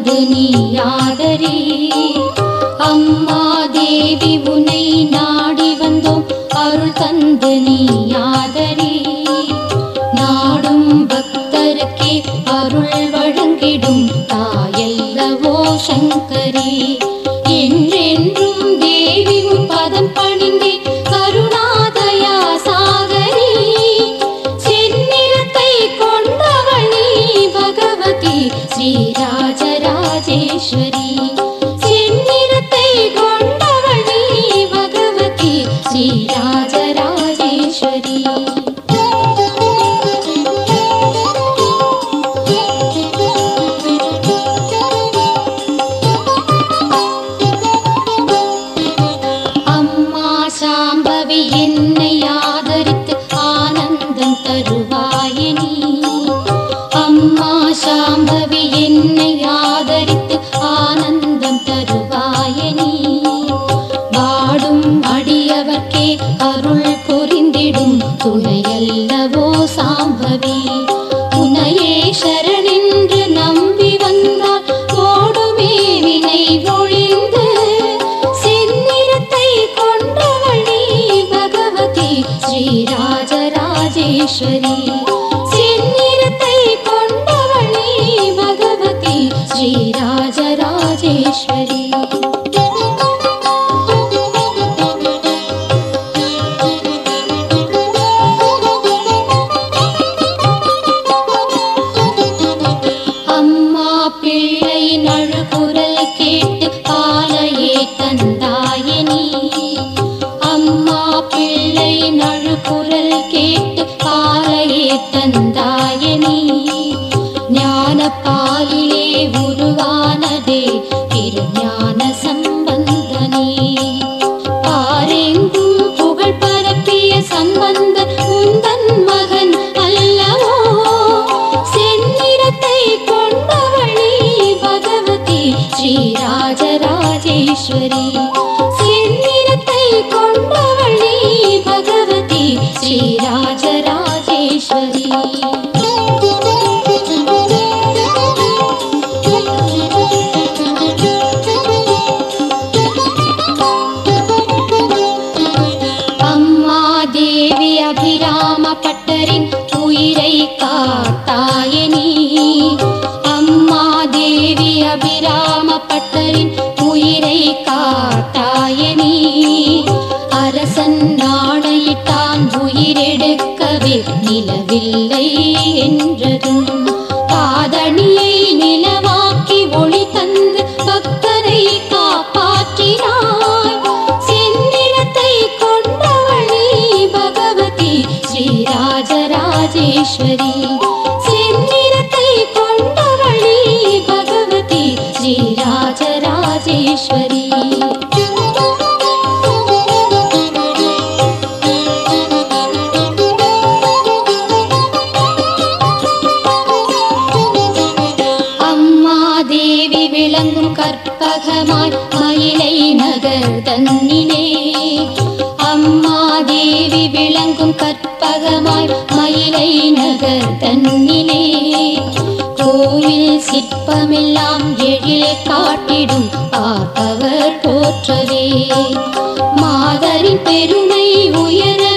नन्दिनी यादरे। ஸ்ரீராஜராஜேஸ்வரி அம்மா சாம்பவி என்னை துணையல்லவோ சாம்பவி உனையே சரணின்று நம்பி வந்தால் ஓடுமே வினை ஒழிந்து. செந்நிறத்தை கொண்டவளி பகவதி ஸ்ரீராஜராஜேஸ்வரி. செந்நிறத்தை கொண்டவளி பகவதி ஸ்ரீராஜராஜேஸ்வரி. பாலிலே உருவானதே திருஞான சம்பந்தனே. பாரெங்கும் புகழ் பரப்பிய சம்பந்த உந்தன் மகன் அல்லவோ? செந்நிறத்தை கொண்டவளி பகவதி ஸ்ரீராஜராஜேஸ்வரி அபிராம பட்டரின் உயிரை நீ. அம்மா தேவி அபிராம பட்டரின் உயிரை நீ. அரசன் நாணையிட்டான் உயிரெடுக்கவே நிலவில்லை என்ற ஸ்ரீராஜராஜேஸ்வரி செந்நிறத்தை கொண்டவளி பகவதி ஸ்ரீராஜராஜேஸ்வரி அம்மா தேவி விளங்கும் கற்பகமாய் மயிலை நகர் தன்னிலே அம்மா தேவி விளங்கும் கற்பகமாய் மயிலை நகர் தன்னிலே. கோயில் சிற்பமெல்லாம் எழிலே காட்டிடும் பார்ப்பவர் போற்றவே. மாதரின் பெருமை உயர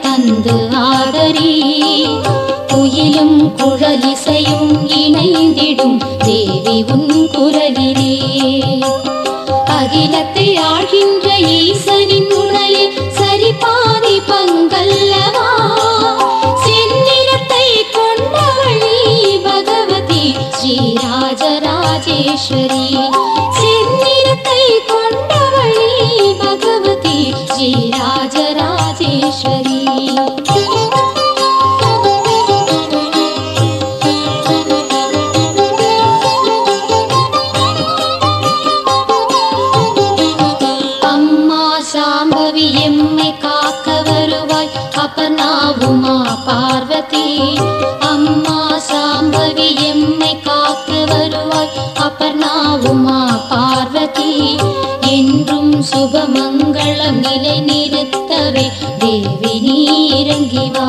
தந்து ஆதரி. குயிலும் குழலிசையும் இணைந்திடும் தேவி உன் குரலிலே. அகிலத்தை ஆழ்கின்ற ஈசனின் உடலில் சரிபாதி பங்கல்லவா? செந்நிறத்தை கொண்டவளி பகவதி ஸ்ரீராஜராஜேஸ்வரி உமா பார்வதி? அம்மா சாம்பவி எம்மை காக்க வருவாய் அப்பனா உமா பார்வதி என்றும் சுபமங்களம் நிலை நிறுத்தவே தேவி நீ இறங்கி வா.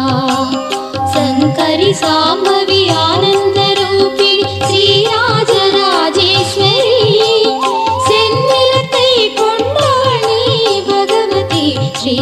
சங்கரி சாம்பவி ஆனந்த ரூபிணி ஸ்ரீராஜராஜேஸ்வரி ஸ்ரீ